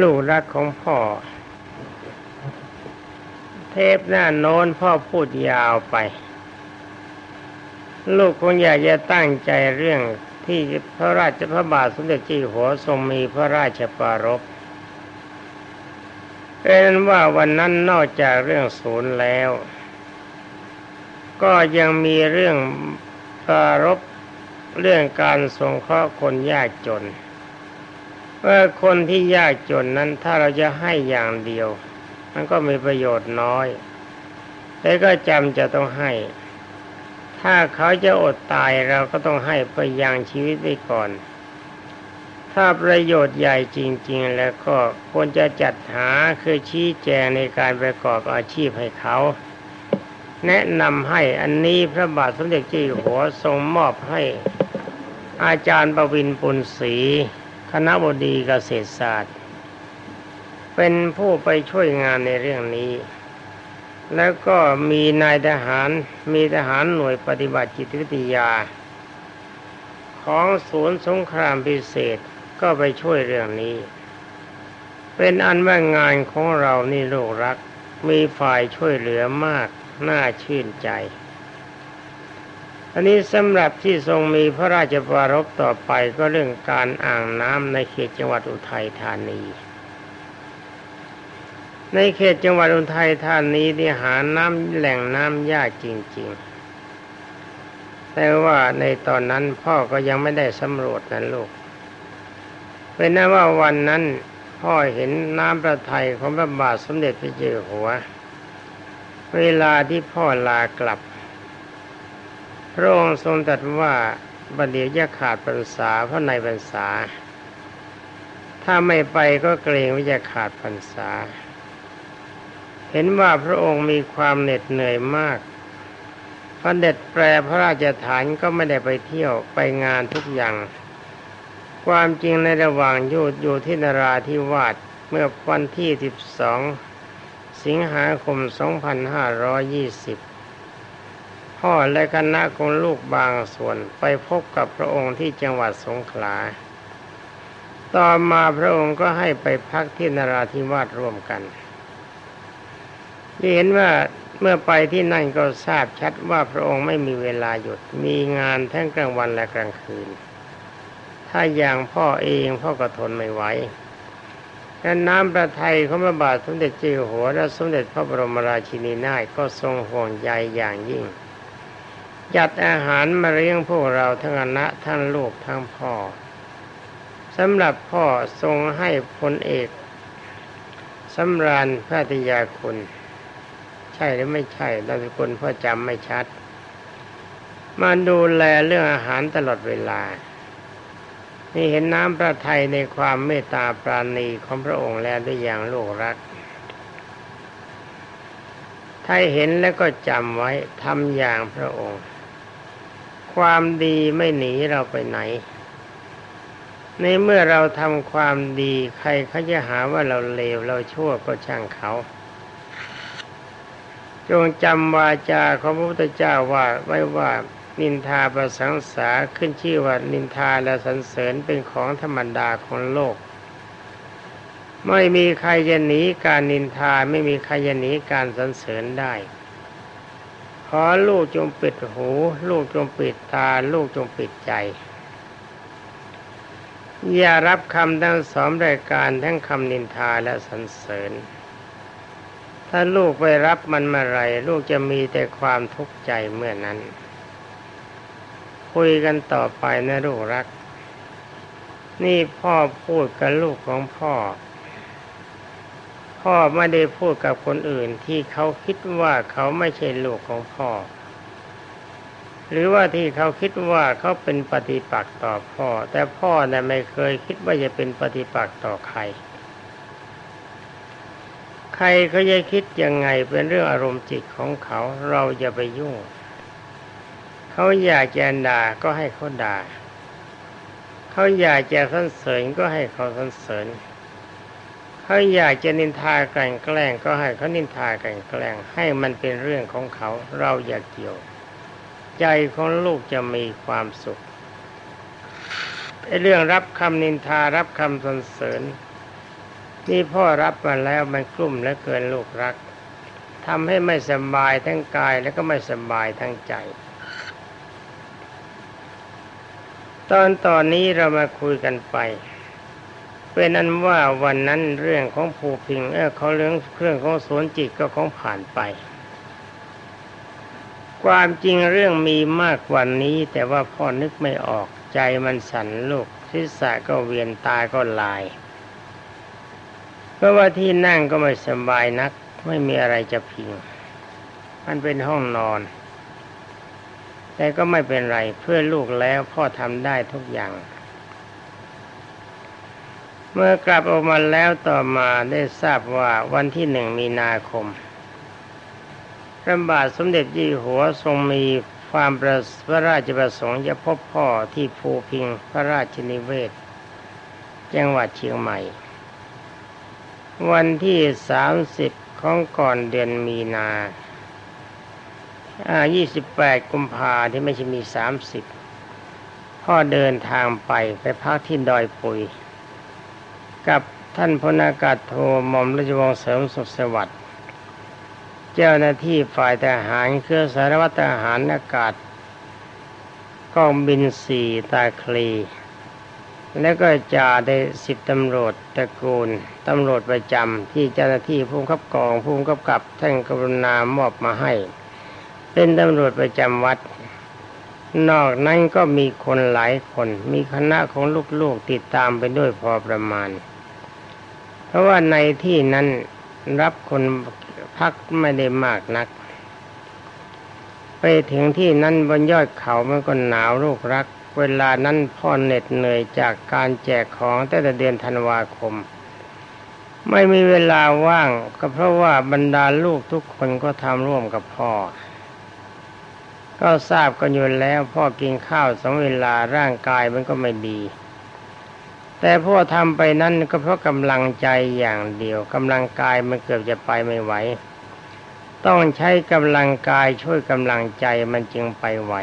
ลูกรักของพ่อ เทปหน้าโน้นพ่อพูดยาวไป ลูกคงอยากจะตั้งใจเรื่องที่พระราชพระบาทสมเด็จเจ้าหัวทรงมีพระราชปารภเป็นว่าวันนั้นนอกจากเรื่องศูนย์แล้ว ก็ยังมีเรื่องปารภเรื่องการสงเคราะห์คนยากจน ว่าคนที่ยากจนนั้นถ้าเราจะให้อย่างเดียว มันก็มีประโยชน์น้อย แต่ก็จำจะต้องให้ ถ้าเขาจะอดตายเราก็ต้องให้ไปยังชีวิตไว้ก่อน ถ้าประโยชน์ใหญ่จริง ๆ แล้วก็ควรจะจัดหาคือชี้แจงในการประกอบอาชีพให้เขาแนะนำให้อันนี้พระบาทสมเด็จเจ้าอยู่หัวทรงมอบให้อาจารย์ประวินปุณศรี คณะบดีเกษตรศาสตร์ เป็นผู้ไปช่วยงานในเรื่องนี้ แล้วก็มีนายทหารมีทหารหน่วยปฏิบัติจิตวิทยา ของศูนย์สงครามพิเศษก็ไปช่วยเรื่องนี้ เป็นอันว่างานของเรานี่โลกรัก มีฝ่ายช่วยเหลือมาก น่าชื่นใจ อันนี้สำหรับที่ทรงมีพระราชปรารภต่อไปก็เรื่องการอ่างน้ำในเขตจังหวัดอุทัยธานี ในเขตจังหวัดอุทัยธานีที่หาน้ำแหล่งน้ำยากจริง ๆ แต่ว่าในตอนนั้นพ่อก็ยังไม่ได้สำรวจนั้นลูกเป็นนั้นว่าวันนั้นพ่อเห็นน้ำประทัยของพระบาทสมเด็จพระเจ้าหัว เวลาที่พ่อลากลับ ระองค์ทรงตรัสว่าบัดเดียวจะขาดพรรษาเพราะในพรรษา ถ้าไม่ไปก็เกรงว่าจะขาดพรรษา เห็นว่าพระองค์มีความเหน็ดเหนื่อยมากพระเด็จแปรพระราชฐานก็ไม่ได้ไปเที่ยวไปงานทุกอย่าง ความจริงในระหว่างอยู่อยู่ที่นราธิวาสเมื่อวันที่ 12 สิงหาคม 2520 พ่อและคณะของลูกบางส่วนไปพบกับพระองค์ที่จังหวัดสงขลา ต่อมาพระองค์ก็ให้ไปพักที่นราธิวาสร่วมกันที่เห็นว่าเมื่อไปที่นั่นก็ทราบชัดว่าพระองค์ไม่มีเวลาหยุดมีงานทั้งกลางวันและกลางคืน ถ้าอย่างพ่อเองพ่อก็ทนไม่ไหวและน้ำประทัยของพระบาทสมเด็จเจ้าหัวและสมเด็จพระบรมราชินีนาถก็ทรงห่วงใยอย่างยิ่ง จัดอาหารมาเลี้ยงพวกเราทั้งคณะทั้งลูกทั้งพ่อสำหรับพ่อทรงให้พลเอกสำราญพระติยาคุณ ใช่หรือไม่ใช่นามสกุลพ่อจำไม่ชัด มาดูแลเรื่องอาหารตลอดเวลา นี่เห็นน้ำพระทัยในความเมตตาปราณีของพระองค์แล้วด้วยอย่างลูกรักถ้าเห็นแล้วก็จำไว้ทำอย่างพระองค์ ความดีไม่หนีเราไปไหน ในเมื่อเราทำความดีใครเขาจะหาว่าเราเลวเราชั่วก็ช่างเขา จงจำวาจาของพระพุทธเจ้าว่าไว้ว่านินทาประสังสาขึ้นชื่อว่านินทาและสรรเสริญเป็นของธรรมดาของโลก ไม่มีใครจะหนีการนินทาไม่มีใครจะหนีการสรรเสริญได้ ขอลูกจงปิดหู ลูกจงปิดตา ลูกจงปิดใจ อย่ารับคำทั้งสองรายการทั้งคำนินทาและสรรเสริญ ถ้าลูกไปรับมันมื่อไรลูกจะมีแต่ความทุกข์ใจเมื่อนั้น คุยกันต่อไปนะลูกรัก นี่พ่อพูดกับลูกของพ่อ พ่อไม่ได้พูดกับคนอื่นที่เขาคิดว่าเขาไม่ใช่ลูกของพ่อ หรือว่าที่เขาคิดว่าเขาเป็นปฏิปักษ์ต่อพ่อ แต่พ่อน่ะไม่เคยคิดว่าจะเป็นปฏิปักษ์ต่อใคร ใครเขาจะคิดยังไงเป็นเรื่องอารมณ์จิตของเขาเราอย่าไปยุ่ง เขาอยากจะด่าก็ให้เขาด่าเขาอยากจะสรรเสริญก็ให้เขาสรรเสริญ เขาอยากจะนินทากันแกล้งก็ให้เขานินทากันแกล้งให้มันเป็นเรื่องของเขาเราอย่าเกี่ยว ใจของลูกจะมีความสุขไอ้เรื่องรับคำนินทารับคำสรรเสริญ นี่พ่อรับมาแล้วมันกลุ่มและเกินลูกรักทำให้ไม่สบายทั้งกายแล้วก็ไม่สบายทั้งใจ ตอนตอนนี้เรามาคุยกันไป เป็นอันว่าวันนั้นเรื่องของภูพิงเออเขาเรื่องเครื่องของสวนจิตก็ของผ่านไป ความจริงเรื่องมีมากกว่านี้ แต่ว่าพ่อนึกไม่ออกใจมันสั่นลูกศีรษะก็เวียนตาก็ลาย เพราะว่าที่นั่งก็ไม่สบายนัก ไม่มีอะไรจะพิง มันเป็นห้องนอน แต่ก็ไม่เป็นไรเพื่อลูกแล้วพ่อทำได้ทุกอย่าง เมื่อกลับออกมาแล้วต่อมาได้ทราบว่าวันที่หนึ่งมีนาคมพระบาทสมเด็จยี่หัวทรงมีความประพระราชประสงค์จะพบพ่อที่ภูพิงพระราชนิเวศ จังหวัดเชียงใหม่ วันที่สามสิบของก่อนเดือนมีนาอ่ายี่สิบแปดกุมภาที่ไม่ใช่มีสามสิบพ่อเดินทางไปไปพักที่ดอยปุย กับท่านพลอากาศโทหม่อมราชวงศ์เสริมสุขสวัสดิ์เจ้าหน้าที่ฝ่ายทหารเครือสารวัตรทหารอากาศกองบินสี่ตาคลี แล้วก็จ่าได้สิบตำรวจตระกูลตำรวจประจำที่เจ้าหน้าที่ผู้ขับกองผู้กำกับท่านกรุณามอบมาให้ เป็นตำรวจประจำวัด นอกนั้นก็มีคนหลายคน มีคณะของลูกๆติดตามไปด้วยพอประมาณ เพราะว่าในที่นั้นรับคนพักไม่ได้มากนัก ไปถึงที่นั้นบนยอดเขามันก็หนาวลูกรัก เวลานั้นพ่อเหน็ดเหนื่อยจากการแจกของตั้งแต่เดือนธันวาคม ไม่มีเวลาว่างก็เพราะว่าบรรดาลูกทุกคนก็ทำร่วมกับพ่อ ก็ทราบกันอยู่แล้วพ่อกินข้าวสองเวลาร่างกายมันก็ไม่ดี แต่พ่อทำไปนั่นก็เพราะกำลังใจอย่างเดียวกำลังกายมันเกือบจะไปไม่ไหว ต้องใช้กำลังกายช่วยกำลังใจมันจึงไปไหว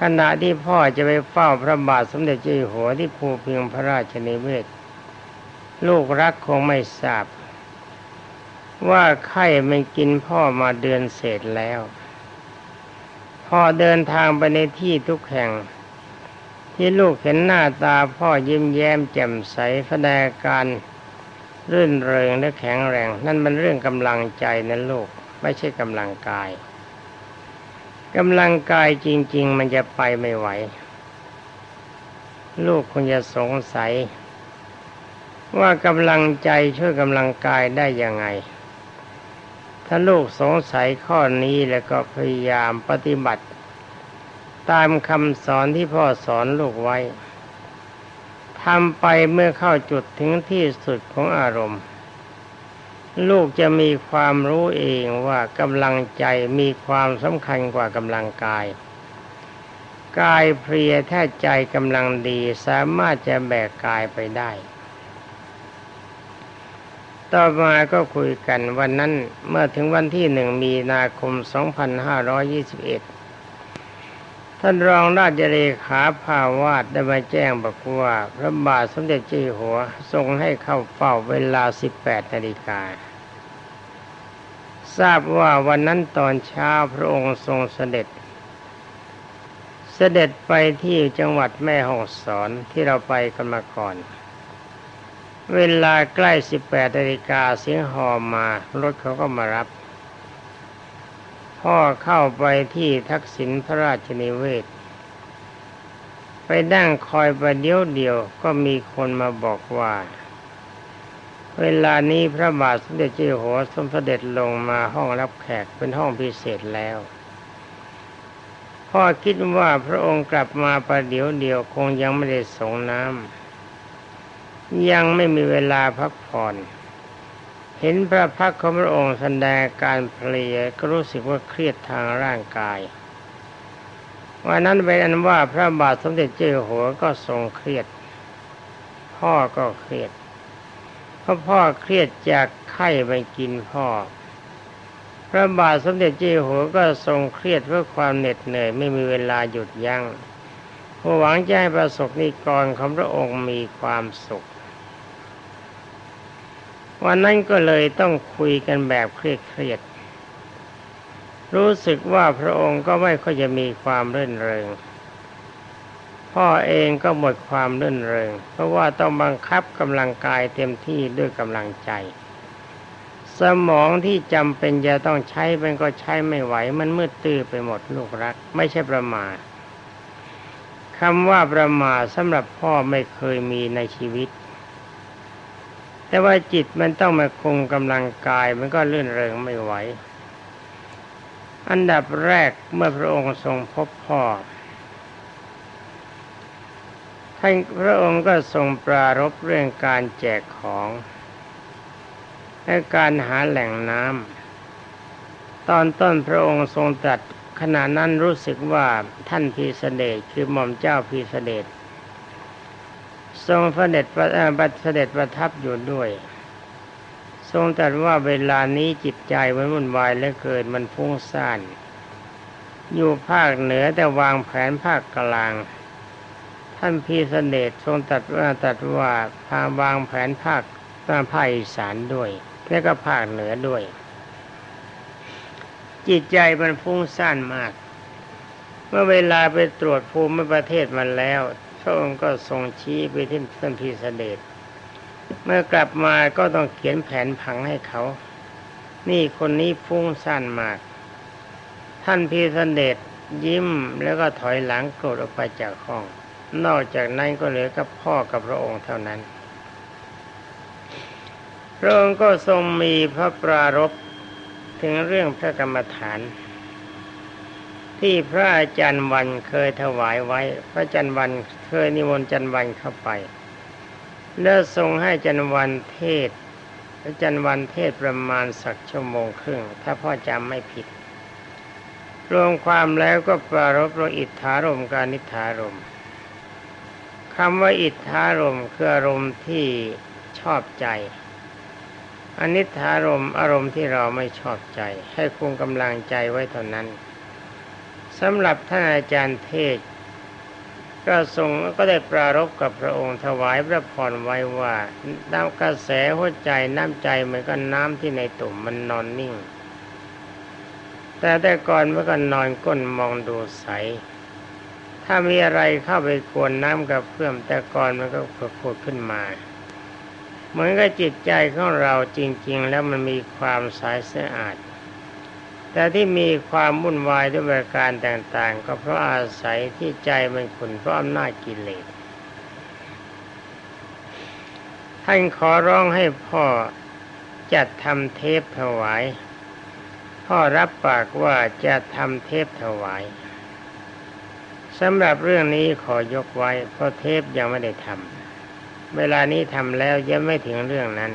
ขณะที่พ่อจะไปเฝ้าพระบาทสมเด็จเจ้าอยู่หัวที่ภูพิงพระราชนิเวศ ลูกรักคงไม่ทราบ ว่าไข้มันกินพ่อมาเดือนเศษแล้วพ่อเดินทางไปในที่ทุกแห่ง ที่ลูกเห็นหน้าตาพ่อยิ้มแย้มแจ่มใสแสดงการรื่นเริงและแข็งแรง นั่นมันเรื่องกำลังใจนะลูก ไม่ใช่กำลังกายกำลังกายจริง ๆ มันจะไปไม่ไหว ลูกคงจะสงสัย ว่ากำลังใจช่วยกำลังกายได้ยังไง ถ้าลูกสงสัยข้อนี้แล้วก็พยายามปฏิบัติ ตามคำสอนที่พ่อสอนลูกไว้ทำไปเมื่อเข้าจุดถึงที่สุดของอารมณ์ ลูกจะมีความรู้เองว่ากำลังใจมีความสำคัญกว่ากำลังกาย กายเพลียแท้ใจกำลังดีสามารถจะแบกกายไปได้ ต่อมาก็คุยกันวันนั้นเมื่อถึงวันที่หนึ่งมีนาคม 2521 ท่านรองราชเลขาภาวาดได้มาแจ้งบอกว่าพระบาทสมเด็จเจ้าอยู่หัวทรงให้เข้าเฝ้าเวลา 18นาฬิกาทราบว่าวันนั้นตอนเช้าพระองค์ทรงเสด็จ เสด็จไปที่จังหวัดแม่ฮ่องสอนที่เราไปกันมาก่อน เวลาใกล้ 18นาฬิกาเสียงหอมมารถเขาก็มารับ พ่อเข้าไปที่ทักษิณพระราชนิเวศ ไปนั่งคอยประเดี๋ยวเดียวก็มีคนมาบอกว่า เวลานี้พระบาทสมเด็จเจ้าอยู่หัวสมเด็จลงมาห้องรับแขกเป็นห้องพิเศษแล้ว พ่อคิดว่าพระองค์กลับมาประเดี๋ยวเดียวคงยังไม่ได้ส่งน้ำยังไม่มีเวลาพักผ่อน เห็นพระพักของพระองค์แสดงการเพลียก็รู้สึกว่าเครียดทางร่างกาย วันนั้นเป็นอันว่าพระบาทสมเด็จเจ้าหัวก็ทรงเครียด พ่อก็เครียดเพราะพ่อเครียดจากไข้ไปกินพ่อ พระบาทสมเด็จเจ้าหัวก็ทรงเครียดเพราะความเหน็ดเหนื่อยไม่มีเวลาหยุดยัง้งหวังจะให้ประสบนิกรของพระองค์มีความสุข วันนั้นก็เลยต้องคุยกันแบบเครียดๆรู้สึกว่าพระองค์ก็ไม่ค่อยจะมีความรื่นเริง พ่อเองก็หมดความรื่นเริง เพราะว่าต้องบังคับกำลังกายเต็มที่ด้วยกำลังใจ สมองที่จำเป็นจะต้องใช้มันก็ใช้ไม่ไหว มันมืดตื้อไปหมดลูกรัก ไม่ใช่ประมาทคำว่าประมาทสำหรับพ่อไม่เคยมีในชีวิต แต่ว่าจิตมันต้องมาคงกำลังกายมันก็เลื่อนเริงไม่ไหว อันดับแรกเมื่อพระองค์ทรงพบพ่อท่านพระองค์ก็ทรงปรารบเรื่องการแจกของและการหาแหล่งน้ำตอนต้นพระองค์ทรงตรัสขณะนั้นรู้สึกว่าท่านพีเสดจคือหม่อมเจ้าพีเสดจ ทรงเสด็จประเสด็จประทับอยู่ด้วย ทรงตรัสว่าเวลานี้จิตใจมันวุ่นวายเหลือเกินมันฟุ้งซ่านอยู่ภาคเหนือแต่วางแผนภาคกลาง ท่านพีเสด็จทรงตรัสว่าตรัสว่าพาวางแผนภาคตามภาคอีสานด้วย และก็ภาคเหนือด้วย จิตใจมันฟุ้งซ่านมาก เมื่อเวลาไปตรวจภูมิประเทศมันแล้ว พระองค์ก็ทรงชี้ไปที่ท่านพีเสด็จเมื่อกลับมาก็ต้องเขียนแผนผังให้เขา นี่คนนี้ฟุ้งซ่านมาก ท่านพีเสด็จยิ้มแล้วก็ถอยหลังโกรธออกไปจากห้อง นอกจากนั้นก็เหลือกับพ่อกับพระองค์เท่านั้น พระองค์ก็ทรงมีพระปรารภถึงเรื่องพระกรรมฐาน ที่พระอาจารย์วันเคยถวายไว้ พระอาจารย์วันเคยนิมนต์อาจารย์วันเข้าไป แล้วทรงให้อาจารย์วันเทศอาจารย์วันเทศประมาณสักชั่วโมงครึ่ง ถ้าพ่อจำไม่ผิด รวมความแล้วก็ปรารบรอิทธารมการนิธารมคำว่าอิทธารมคืออารมณ์ที่ชอบใจอนิธารมอารมณ์ที่เราไม่ชอบใจ ให้คงกำลังใจไว้เท่านั้น สำหรับท่านอาจารย์เทศก็ทรงก็ได้ปรารบกับพระองค์ถวายพระพรไว้ว่าน้ำกระแสหัวใจน้ำใจเหมือนกับน้ำที่ในตุ่มมันนอนนิ่ง แต่แต่ก่อนเมื่อก่อนนอนก้นมองดูใส ถ้ามีอะไรเข้าไปกวนน้ำกับเพื่อมแต่ก่อนมันก็ผุดขึ้นมา เหมือนกับจิตใจของเราจริง ๆ แล้วมันมีความใสสะอาด แต่ที่มีความวุ่นวายด้วยประการต่างๆ ก็เพราะอาศัยที่ใจมันขุนเพราะอำนาจกิเลสท่านขอร้องให้พ่อจัดทำเทปถวาย พ่อรับปากว่าจะทำเทปถวายสำหรับเรื่องนี้ขอยกไว้ เพราะเทปยังไม่ได้ทำเวลานี้ทำแล้วยังไม่ถึงเรื่องนั้น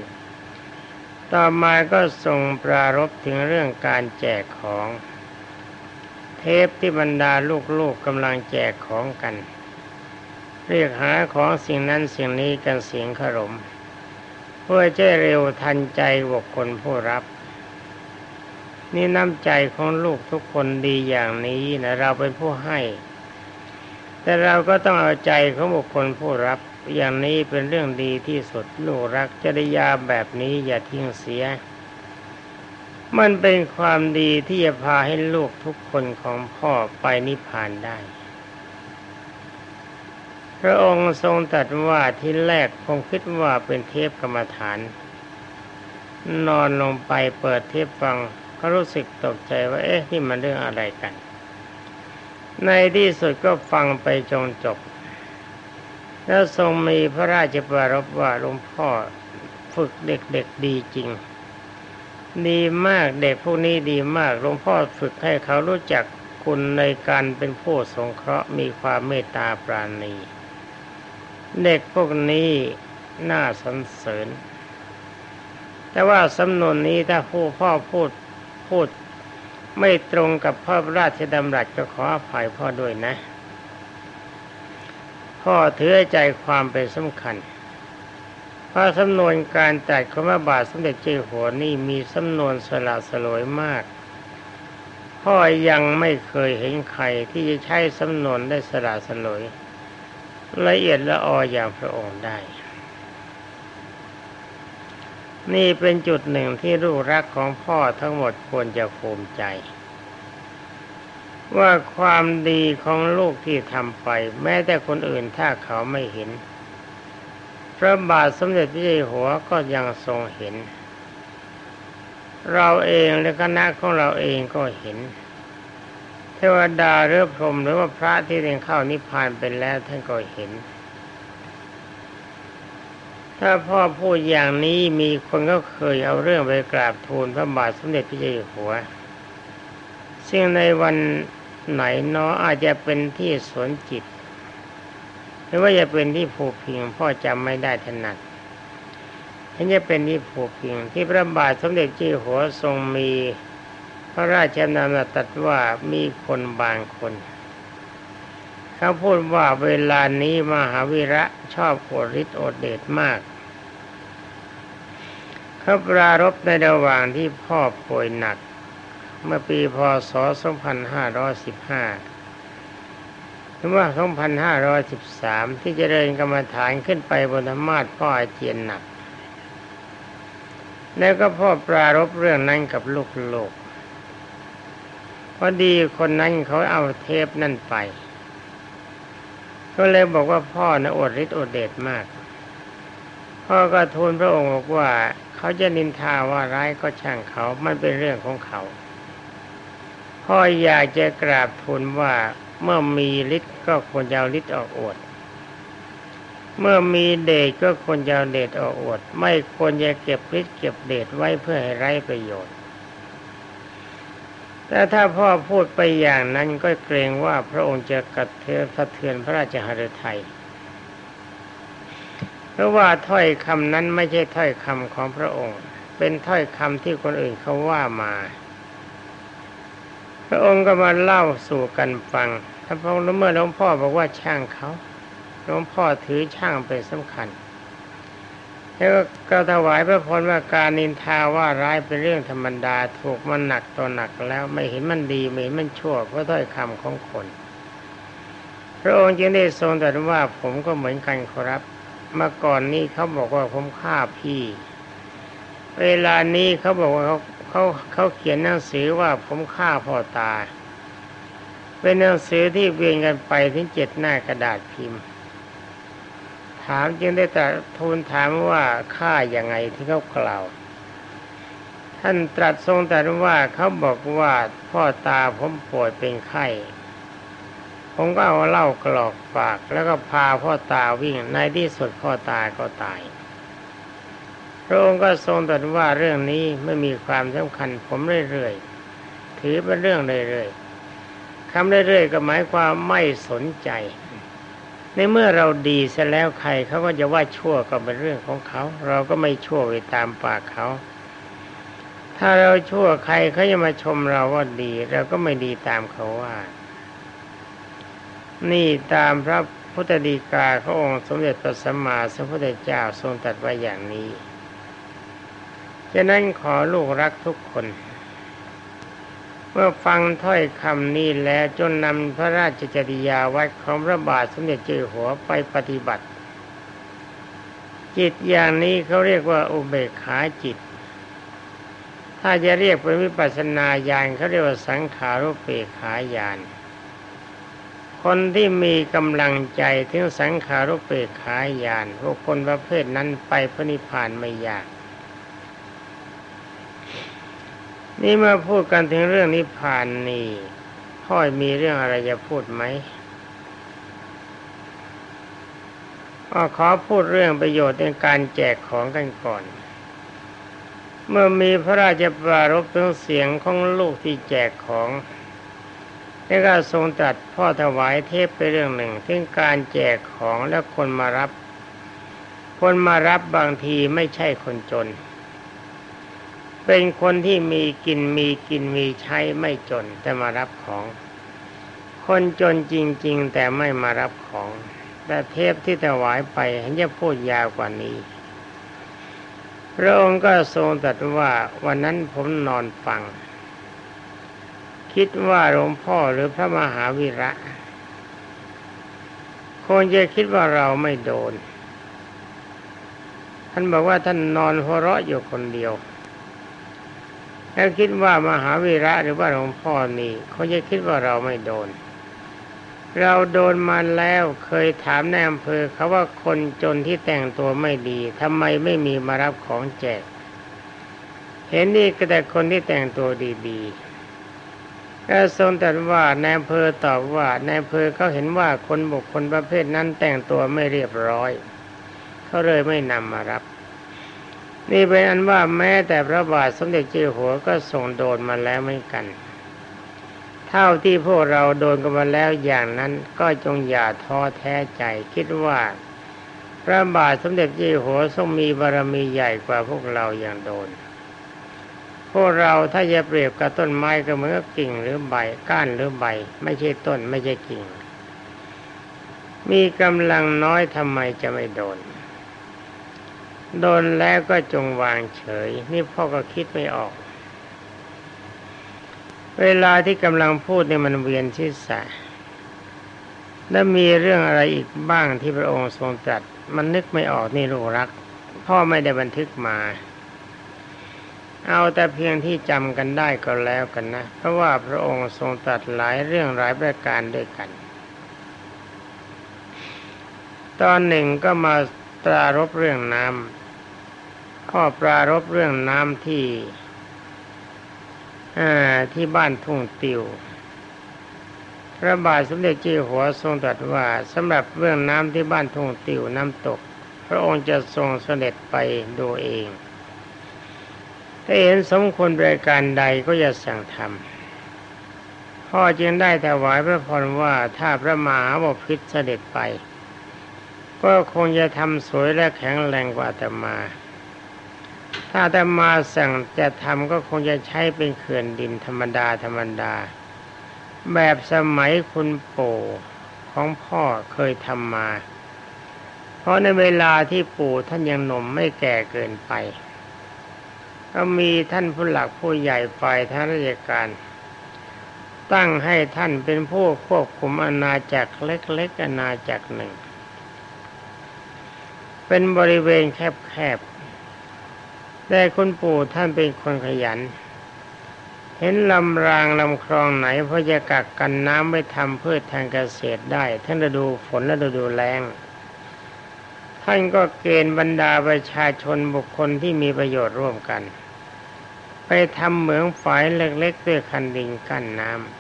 ต่อมาก็ทรงปรารบถึงเรื่องการแจกของ เทปที่บรรดาลูกๆกกำลังแจกของกัน เรียกหาของสิ่งนั้นสิ่งนี้กันเสียงขรม เพื่อจะเร็วทันใจบุคคลผู้รับ นี่น้ำใจของลูกทุกคนดีอย่างนี้นะเราเป็นผู้ให้ แต่เราก็ต้องเอาใจของบุคคลผู้รับ อย่างนี้เป็นเรื่องดีที่สุดลูกรักจริยาแบบนี้อย่าทิ้งเสีย มันเป็นความดีที่จะพาให้ลูกทุกคนของพ่อไปนิพพานได้ พระองค์ทรงตรัสว่าที่แรกคงคิดว่าเป็นเทพกรรมฐาน นอนลงไปเปิดเทพฟังก็รู้สึกตกใจว่าเอ๊ะที่มันเรื่องอะไรกัน ในที่สุดก็ฟังไปจงจบ แล้วทรงมีพระราชปรารภว่าหลวงพ่อฝึกเด็กๆดีจริง ดีมากเด็กพวกนี้ดีมากหลวงพ่อฝึกให้เขารู้จักคุณในการเป็นผู้สงเคราะห์มีความเมตตาปราณี เด็กพวกนี้น่าสรรเสริญ แต่ว่าสำนวนนี้ถ้าผู้พ่อพูดพูดไม่ตรงกับพระราชดำรัสก็ขออภัยพ่อด้วยนะ พ่อถือใจความเป็นสำคัญพราะสำนวนการจัดคำว่าบาทสมเด็จเจ้าหัวนี่มีสำนวนสละสลวยมาก พ่อยังไม่เคยเห็นใครที่จะใช้สำนวนได้สละสลวยละเอียดละอออย่างพระองค์ได้ นี่เป็นจุดหนึ่งที่ลูกรักของพ่อทั้งหมดควรจะภูมิใจ ว่าความดีของลูกที่ทำไป แม้แต่คนอื่นถ้าเขาไม่เห็น พระบาทสมเด็จพระเจ้าอยู่หัวก็ยังทรงเห็น เราเองและคณะของเราเองก็เห็น เทวดาหรือพรหมหรือว่าพระที่เรียนเข้านิพพานไปแล้วท่านก็เห็น ถ้าพ่อพูดอย่างนี้มีคนก็เคยเอาเรื่องไปกราบทูลพระบาทสมเด็จพระเจ้าอยู่หัวซึ่งในวัน ไหนเนาะอาจจะเป็นที่สวนจิต หรือว่าจะเป็นที่ผูกพิงพ่อจำไม่ได้ถนัดฉันจะเป็นที่ผูกพิงที่พระบาทสมเด็จเจ้าอยู่หัวทรงมี พระราชนามตรัสว่ามีคนบางคนเขาพูดว่าเวลานี้มหาวิระชอบโอดฤทธิ์โอดเดชมากเขาปรารบในระหว่างที่พ่อป่วยหนัก เมื่อปีพศ 2515 หรือว่า 2513 ที่จเจริญกรรมฐานขึ้นไปบนธรรมาสพ่ออาเจียนหนัก แล้วก็พ่อปรารบเรื่องนั้นกับลูกโลกพอดีคนนั้นเขาเอาเทปนั่นไป ก็เลยบอกว่าพ่อนะอดฤทธิ์อดเดชมาก พ่อก็ทูลพระองค์บอกว่า เขาจะนินทาว่าร้ายก็ช่างเขา มันเป็นเรื่องของเขา พ่ออยากจะกราบทูลว่าเมื่อมีฤทธิ์ก็ควรจะเอาฤทธิ์ออกอวด เมื่อมีเดชก็ควรจะเอาเดชออกอวด ไม่ควรจะเก็บฤทธิ์เก็บเดชไว้เพื่อให้ไร้ประโยชน์ แต่ถ้าพ่อพูดไปอย่างนั้นก็เกรงว่าพระองค์จะกระเทือนสะเทือนพระราชหฤทัยเพราะว่าถ้อยคำนั้นไม่ใช่ถ้อยคำของพระองค์ เป็นถ้อยคำที่คนอื่นเขาว่ามา พระองค์ก็มาเล่าสู่กันฟังถ้าพระองค์เมื่อหลวงพ่อบอกว่าช่างเขาหลวงพ่อถือช่างเป็นสำคัญ แล้วก็ถวายพระพรว่าการนินทาว่าร้ายเป็นเรื่องธรรมดาถูกมันหนักตัวหนักแล้วไม่เห็นมันดีไม่เห็นมันชั่วเพราะถ้อยคำของคน พระองค์จึงได้ทรงตรัสว่าผมก็เหมือนกันครับเมื่อก่อนนี้เขาบอกว่าผมฆ่าพี่ เวลานี้เขาบอกว่าเขา เขาเขาเขียนหนังสือว่าผมฆ่าพ่อตา เป็นหนังสือที่เวียนกันไปถึงเจ็ดหน้ากระดาษพิมพ์ ถามจึงได้แต่ทูลถามว่าฆ่าอย่างไงที่เขากล่าว ท่านตรัสทรงแตรัสว่าเขาบอกว่าพ่อตาผมป่วยเป็นไข้ผมก็เอาเหล้ากรอกปาก แล้วก็พาพ่อตาวิ่งในที่สุดพ่อตาก็ตาย พระองค์ก็ทรงตรัสว่าเรื่องนี้ไม่มีความสำคัญผมเรื่อยๆถือเป็นเรื่องเรื่อยๆคำเรื่อยๆก็หมายความไม่สนใจ ในเมื่อเราดีเสียแล้วใครเขาก็จะว่าชั่วก็เป็นเรื่องของเขา เราก็ไม่ชั่วไปตามปากเขา ถ้าเราชั่วใครเขาจะมาชมเราว่าดีเราก็ไม่ดีตามเขาว่า นี่ตามพระพุทธดีกาพระองค์สมเด็จพระสัมมาสัมพุทธเจ้าทรงตรัสไว้อย่างนี้ ฉะนั้นขอลูกรักทุกคน เมื่อฟังถ้อยคำนี้แล้วจนนำพระราชจริยาวัดของพระบาทสมเด็จเจ้าหัวไปปฏิบัติ จิตอย่างนี้เขาเรียกว่าอุเบกขาจิต ถ้าจะเรียกเป็นวิปัสนาญาณเขาเรียกว่าสังขารุเปขาญาณคนที่มีกำลังใจถึงสังขารุเปกขาญาณพวกคนประเภทนั้นไปพระนิพพานไม่ยาก นี่มาพูดกันถึงเรื่องนิพพานนี่พ่อยมีเรื่องอะไรจะพูดไหมก็ขอพูดเรื่องประโยชน์ในการแจกของกันก่อน เมื่อมีพระราชปรารภถึงเสียงของลูกที่แจกของแล้วก็ทรงตรัสพ่อถวายเทพไปเรื่องหนึ่งถึงการแจกของและคนมารับ คนมารับบางทีไม่ใช่คนจน เป็นคนที่มีกินมีกินมีใช้ไม่จนแต่มารับของ คนจนจริง ๆ แต่ไม่มารับของ แต่เทพที่ถวายไปเห็นจะพูดยาวกว่านี้พระองค์ก็ทรงตรัสว่าวันนั้นผมนอนฟัง คิดว่าหลวงพ่อหรือพระมหาวิระคงจะคิดว่าเราไม่โดน ท่านบอกว่าท่านนอนหัวเราะอยู่คนเดียว แล้วคิดว่ามหาวีระหรือว่าหลวงพ่อนี่เขาจะคิดว่าเราไม่โดน เราโดนมาแล้วเคยถามในอำเภอเขาว่าคนจนที่แต่งตัวไม่ดีทำไมไม่มีมารับของแจก เห็นนี่ก็แต่คนที่แต่งตัวดีๆแล้วทรงตรัสว่าในอำเภอตอบว่าในอำเภอเขาเห็นว่าคนบุคคลประเภทนั้นแต่งตัวไม่เรียบร้อยเขาเลยไม่นำมารับ นี่เป็นอันว่าแม้แต่พระบาทสมเด็จเจ้าหัวก็ทรงโดนมาแล้วเหมือนกัน เท่าที่พวกเราโดนกันมาแล้วอย่างนั้นก็จงอย่าท้อแท้ใจคิดว่า พระบาทสมเด็จเจ้าหัวทรงมีบารมีใหญ่กว่าพวกเราอย่างโดน พวกเราถ้าจะเปรียบกับต้นไม้ก็เหมือนกับกิ่งหรือใบก้านหรือใบ ไม่ใช่ต้นไม่ใช่กิ่ง มีกำลังน้อยทำไมจะไม่โดน โดนแล้วก็จงวางเฉย นี่พ่อก็คิดไม่ออก เวลาที่กำลังพูดเนี่ยมันเวียนศีรษะแล้วมีเรื่องอะไรอีกบ้างที่พระองค์ทรงตรัสมันนึกไม่ออกนี่ลูกรัก พ่อไม่ได้บันทึกมา เอาแต่เพียงที่จำกันได้ก็แล้วกันนะ เพราะว่าพระองค์ทรงตรัสหลายเรื่องหลายประการด้วยกัน ตอนหนึ่งก็มา ตรารบเรื่องน้ำพ่อปรารบเรื่องน้ำที่ที่บ้านทุ่งติวพระบาทสมเด็จเจ้าหัวทรงตรัสว่าสำหรับเรื่องน้ำที่บ้านทุ่งติวน้ำตก พระองค์จะทรงเสด็จไปดูเองถ้าเห็นสมควรบริการใดก็จะสั่งทำพ่อจึงได้ถวายพระพรว่าถ้าพระมหาบพิตรเสด็จไป ก็คงจะทำสวยและแข็งแรงกว่าแต่มา ถ้าแต่มาสั่งจะทำก็คงจะใช้เป็นเขื่อนดินธรรมดาธรรมดา แบบสมัยคุณปู่ของพ่อเคยทำมา เพราะในเวลาที่ปู่ท่านยังหนุ่มไม่แก่เกินไป ก็มีท่านผู้หลักผู้ใหญ่ฝ่ายทางราชการตั้งให้ท่านเป็นผู้ควบคุมอาณาจักรเล็กๆอาณาจักรหนึ่ง เป็นบริเวณแคบๆแต่คุณปู่ท่านเป็นคนขยัน เห็นลำรางลำคลองไหนพอจะกักกันน้ำไม่ทำพืชทางเกษตรได้ ทั้งฤดูฝนและฤดูแล้งท่านก็เกณฑ์บรรดาประชาชนบุคคลที่มีประโยชน์ร่วมกัน ไปทำเหมืองฝายเล็กๆด้วยคันดินกั้นน้ำ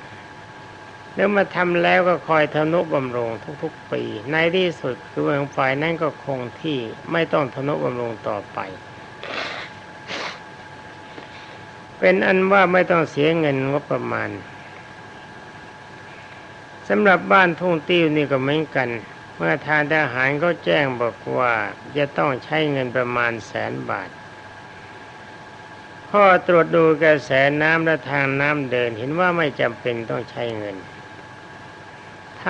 แล้วมาทำแล้วก็คอยทนุบำรุงทุกๆปี ในที่สุดคือเมืองฝายนั้นก็คงที่ไม่ต้องทนุบำรุงต่อไป เป็นอันว่าไม่ต้องเสียเงินงบประมาณสำหรับบ้านทุ่งติ้วนี่ก็เหมือนกัน เมื่อทานทหารเขาแจ้งบอกว่าจะต้องใช้เงินประมาณแสนบาทพ่อตรวจดูกระแสน้ำและทางน้ำเดินเห็นว่าไม่จำเป็นต้องใช้เงิน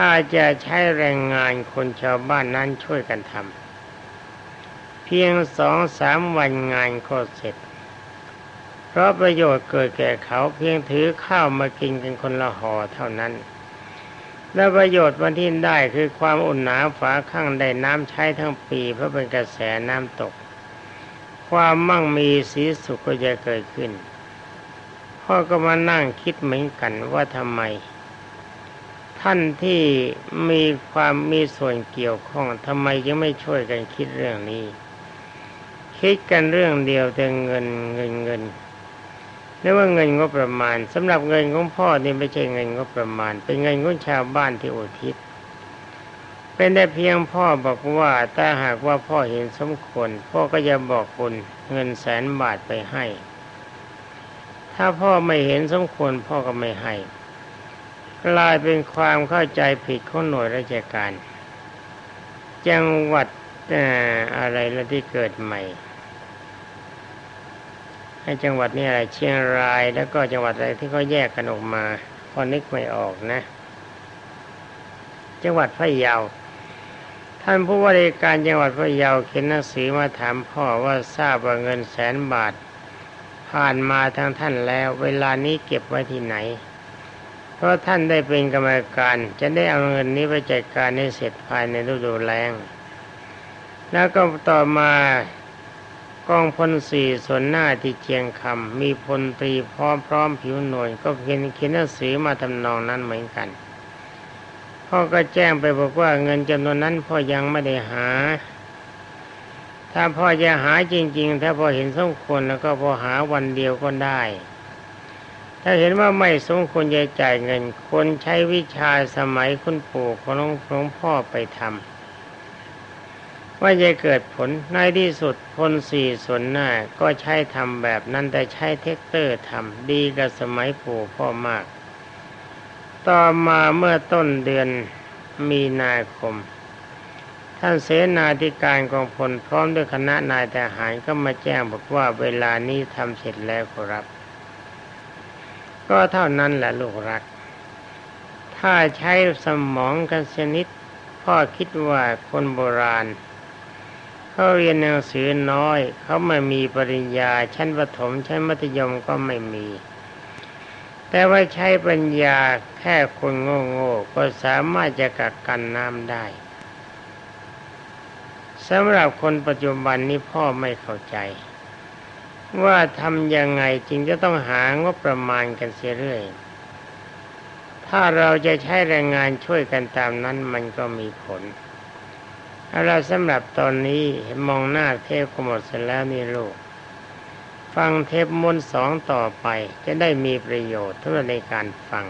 ถ้าจะใช้แรงงานคนชาวบ้านนั้นช่วยกันทำเพียงสองสามวันงานก็เสร็จ เพราะประโยชน์เกิดแก่เขาเพียงถือข้าวมากินกันคนละห่อเท่านั้น และประโยชน์วันที่ได้คือความอุ่นหนาฝาข้างได้น้ำใช้ทั้งปีเพราะเป็นกระแสน้ำตก ความมั่งมีสีสุขก็จะเกิดขึ้นพ่อก็มานั่งคิดเหมือนกันว่าทำไม ท่านที่มีความมีส่วนเกี่ยวข้องทำไมยังไม่ช่วยกันคิดเรื่องนี้ คิดกันเรื่องเดียวแต่เงินเงินเงินเรียกว่าเงินงบประมาณสำหรับเงินของพ่อนี่ไม่ใช่เงินงบประมาณ เป็นเงินของชาวบ้านที่อุทิศ เป็นได้เพียงพ่อบอกว่าถ้าหากว่าพ่อเห็นสมควรพ่อก็จะบอกคุณเงินแสนบาทไปให้ ถ้าพ่อไม่เห็นสมควรพ่อก็ไม่ให้ กลายเป็นความเข้าใจผิดของหน่วยราชการ จังหวัดอะไรล้วที่เกิดใหม่ให้จังหวัดนี้อะไรเชียงรายแล้วก็จังหวัดอะไรที่เขาแยกกันออกมาพอนึกไม่ออกนะ จังหวัดพะเยาท่านผู้ว่าราชการจังหวัดพะเยาเขียนหนังสือมาถามพ่อว่าทราบว่าเงินแสนบาท ผ่านมาทางท่านแล้ว เวลานี้เก็บไว้ที่ไหน เพราะท่านได้เป็นกรรมการ จะได้เอาเงินนี้ไปจัดการให้เสร็จภายในฤดูแล้ง แล้วก็ต่อมากองพลสี่ส่วนหน้าที่เชียงคำมีพลตรีพร้อมพร้อมผิวหน่วยก็เขียนเขียนหนังสือมาทำนองนั้นเหมือนกันพ่อก็แจ้งไปบอกว่าเงินจำนวนนั้นพ่อยังไม่ได้หา ถ้าพ่อจะหาจริง ๆ ถ้าพ่อเห็นสมควรแล้วก็พ่อหาวันเดียวก็ได้ ถ้าเห็นว่าไม่สมควรจะจ่ายเงินควรใช้วิชาสมัยคุณปู่ของหลวงหลวงพ่อไปทำว่าจะเกิดผลในที่สุดพลสี่ส่วนหน้าก็ใช้ทำแบบนั้นแต่ใช้แทรกเตอร์ทำดีกับสมัยปู่พ่อมาก ต่อมาเมื่อต้นเดือนมีนาคม ท่านเสนาธิการกองพลพร้อมด้วยคณะนายทหารก็มาแจ้งบอกว่าเวลานี้ทำเสร็จแล้วครับ ก็เท่านั้นแหละลูกรัก ถ้าใช้สมองกันชนิด พ่อคิดว่าคนโบราณเขาเรียนหนังสือน้อย เขาไม่มีปริญญาชั้นประถมชั้นมัธยมก็ไม่มี แต่ว่าใช้ปัญญาแค่คนโง่ๆก็สามารถจะกักกันน้ำได้สำหรับคนปัจจุบันนี้พ่อไม่เข้าใจ ว่าทำยังไงจึงจะต้องหางบประมาณกันเสียเรื่อย ถ้าเราจะใช้แรงงานช่วยกันตามนั้นมันก็มีผลเอาละสำหรับตอนนี้เห็นมองหน้าเทพก็หมดเสร็จแล้วนี่ลูก ฟังเทพมนต์สองต่อไปจะได้มีประโยชน์ทั้งในการฟัง